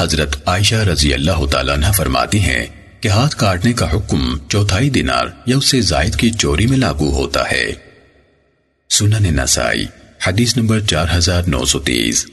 حضرت عائشہ رضی اللہ تعالیٰ عنہ فرماتی ہیں کہ ہاتھ کاٹنے کا حکم چوتھائی دینار یا اس سے زائد کی چوری میں لاگو ہوتا ہے۔ سنن نسائی، حدیث نمبر چار ہزار نو سو تیس۔